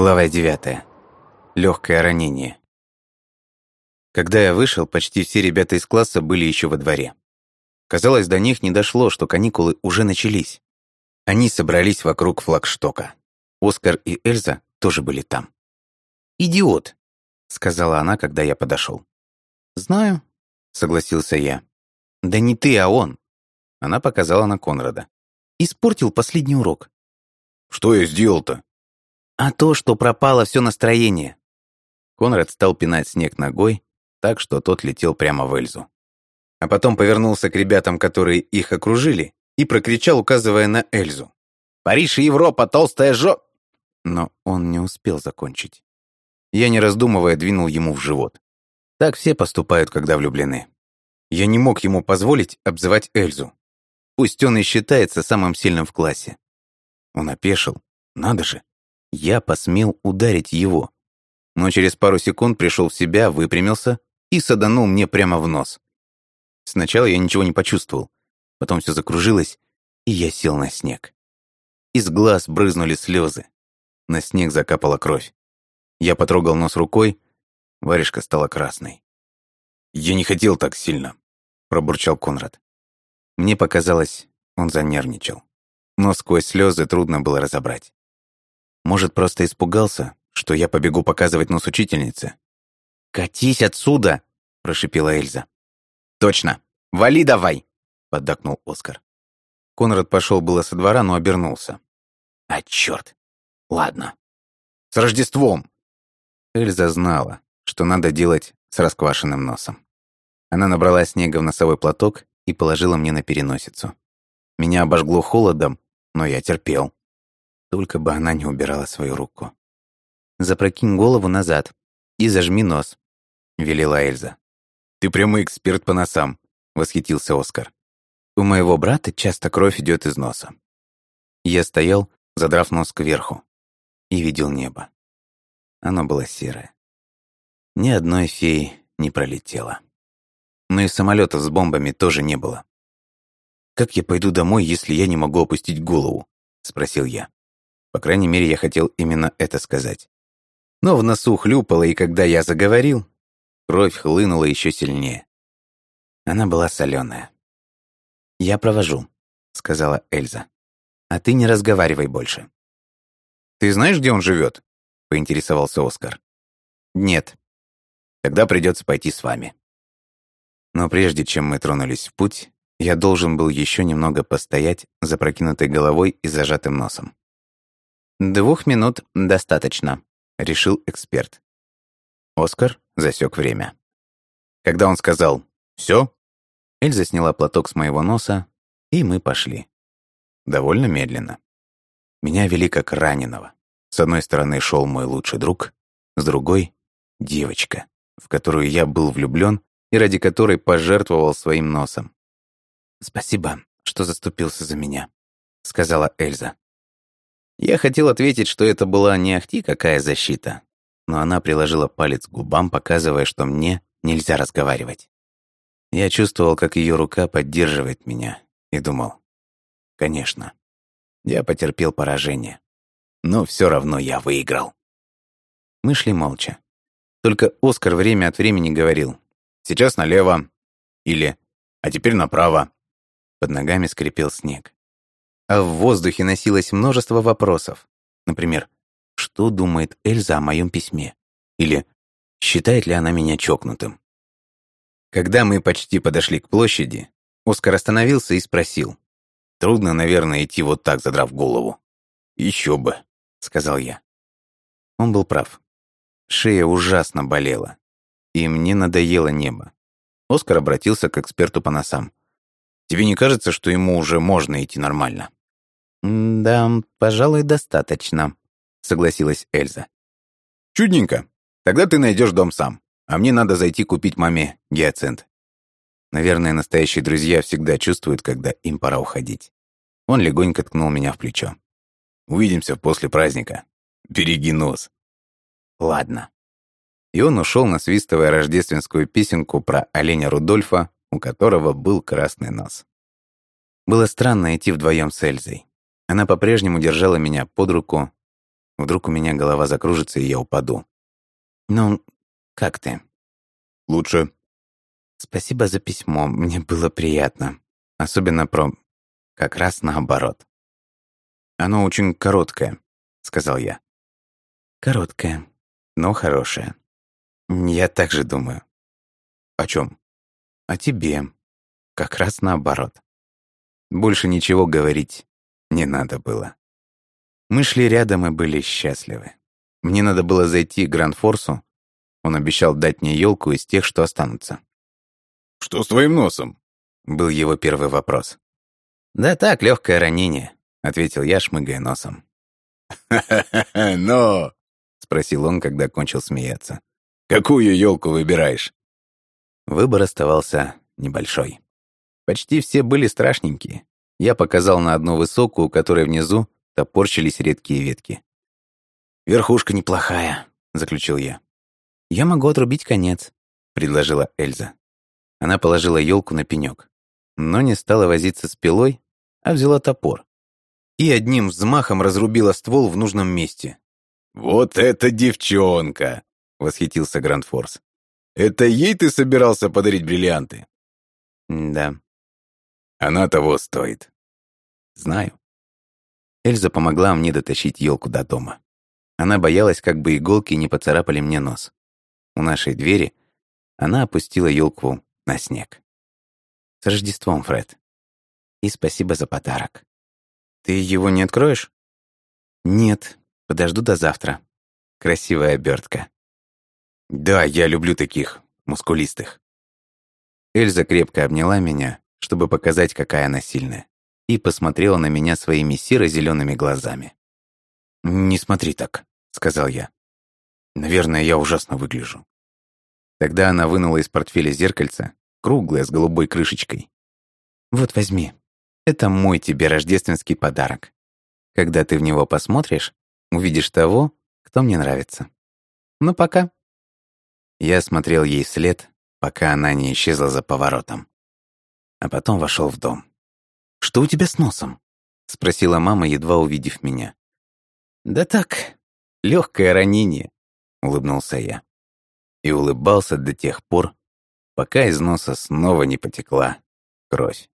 Глава 9. Легкое ранение. Когда я вышел, почти все ребята из класса были еще во дворе. Казалось, до них не дошло, что каникулы уже начались. Они собрались вокруг флагштока. Оскар и Эльза тоже были там. «Идиот!» — сказала она, когда я подошел. «Знаю», — согласился я. «Да не ты, а он!» Она показала на Конрада. «Испортил последний урок». «Что я сделал-то?» А то, что пропало все настроение. Конрад стал пинать снег ногой, так что тот летел прямо в Эльзу. А потом повернулся к ребятам, которые их окружили, и прокричал, указывая на Эльзу. «Париж и Европа, толстая жо...» Но он не успел закончить. Я, не раздумывая, двинул ему в живот. Так все поступают, когда влюблены. Я не мог ему позволить обзывать Эльзу. Пусть он и считается самым сильным в классе. Он опешил. Надо же. Я посмел ударить его. Но через пару секунд пришел в себя, выпрямился и саданул мне прямо в нос. Сначала я ничего не почувствовал. Потом все закружилось, и я сел на снег. Из глаз брызнули слезы. На снег закапала кровь. Я потрогал нос рукой, варежка стала красной. «Я не хотел так сильно», — пробурчал Конрад. Мне показалось, он занервничал. Но сквозь слезы трудно было разобрать. Может, просто испугался, что я побегу показывать нос учительнице? «Катись отсюда!» – прошипела Эльза. «Точно! Вали давай!» – поддакнул Оскар. Конрад пошел было со двора, но обернулся. «А, черт! Ладно. С Рождеством!» Эльза знала, что надо делать с расквашенным носом. Она набрала снега в носовой платок и положила мне на переносицу. Меня обожгло холодом, но я терпел. Только бы она не убирала свою руку. «Запрокинь голову назад и зажми нос», — велела Эльза. «Ты прямой эксперт по носам», — восхитился Оскар. «У моего брата часто кровь идет из носа». Я стоял, задрав нос кверху, и видел небо. Оно было серое. Ни одной феи не пролетело. Но и самолетов с бомбами тоже не было. «Как я пойду домой, если я не могу опустить голову?» — спросил я. По крайней мере, я хотел именно это сказать. Но в носу хлюпало, и когда я заговорил, кровь хлынула еще сильнее. Она была соленая. «Я провожу», — сказала Эльза. «А ты не разговаривай больше». «Ты знаешь, где он живет?» — поинтересовался Оскар. «Нет. Тогда придется пойти с вами». Но прежде чем мы тронулись в путь, я должен был еще немного постоять, запрокинутой головой и зажатым носом. «Двух минут достаточно», — решил эксперт. Оскар засек время. Когда он сказал «Все?», Эльза сняла платок с моего носа, и мы пошли. Довольно медленно. Меня вели как раненого. С одной стороны шел мой лучший друг, с другой — девочка, в которую я был влюблен и ради которой пожертвовал своим носом. «Спасибо, что заступился за меня», — сказала Эльза. Я хотел ответить, что это была не ахти какая защита, но она приложила палец к губам, показывая, что мне нельзя разговаривать. Я чувствовал, как ее рука поддерживает меня, и думал, конечно, я потерпел поражение, но все равно я выиграл. Мы шли молча. Только Оскар время от времени говорил «Сейчас налево» или «А теперь направо». Под ногами скрипел снег. А в воздухе носилось множество вопросов. Например, что думает Эльза о моем письме? Или считает ли она меня чокнутым? Когда мы почти подошли к площади, Оскар остановился и спросил. «Трудно, наверное, идти вот так, задрав голову». «Еще бы», — сказал я. Он был прав. Шея ужасно болела, и мне надоело небо. Оскар обратился к эксперту по носам. «Тебе не кажется, что ему уже можно идти нормально?» «Да, пожалуй, достаточно», — согласилась Эльза. «Чудненько. Тогда ты найдешь дом сам, а мне надо зайти купить маме гиацинт». Наверное, настоящие друзья всегда чувствуют, когда им пора уходить. Он легонько ткнул меня в плечо. «Увидимся после праздника. Береги нос». «Ладно». И он ушел, насвистывая рождественскую песенку про оленя Рудольфа, у которого был красный нос. Было странно идти вдвоем с Эльзой. Она по-прежнему держала меня под руку, Вдруг у меня голова закружится, и я упаду. «Ну, как ты?» «Лучше». «Спасибо за письмо, мне было приятно. Особенно про... как раз наоборот». «Оно очень короткое», — сказал я. «Короткое, но хорошее. Я так же думаю». «О чем? «О тебе. Как раз наоборот». Больше ничего говорить не надо было. Мы шли рядом и были счастливы. Мне надо было зайти к Гранд-Форсу. Он обещал дать мне елку из тех, что останутся. «Что с твоим носом?» — был его первый вопрос. «Да так, легкое ранение», — ответил я, шмыгая носом. «Ха-ха-ха, но...» — спросил он, когда кончил смеяться. «Какую елку выбираешь?» Выбор оставался небольшой. Почти все были страшненькие. Я показал на одну высокую, у которой внизу топорщились редкие ветки. «Верхушка неплохая», — заключил я. «Я могу отрубить конец», — предложила Эльза. Она положила елку на пенек, но не стала возиться с пилой, а взяла топор. И одним взмахом разрубила ствол в нужном месте. «Вот это девчонка!» — восхитился Грандфорс. «Это ей ты собирался подарить бриллианты?» «Да». «Она того стоит». «Знаю». Эльза помогла мне дотащить елку до дома. Она боялась, как бы иголки не поцарапали мне нос. У нашей двери она опустила елку на снег. «С Рождеством, Фред. И спасибо за подарок. Ты его не откроешь?» «Нет, подожду до завтра. Красивая обертка». «Да, я люблю таких, мускулистых». Эльза крепко обняла меня, чтобы показать, какая она сильная и посмотрела на меня своими серо-зелеными глазами. «Не смотри так», — сказал я. «Наверное, я ужасно выгляжу». Тогда она вынула из портфеля зеркальце, круглое, с голубой крышечкой. «Вот возьми. Это мой тебе рождественский подарок. Когда ты в него посмотришь, увидишь того, кто мне нравится. Ну, пока». Я смотрел ей вслед, пока она не исчезла за поворотом. А потом вошел в дом. «Что у тебя с носом?» — спросила мама, едва увидев меня. «Да так, легкое ранение», — улыбнулся я. И улыбался до тех пор, пока из носа снова не потекла кровь.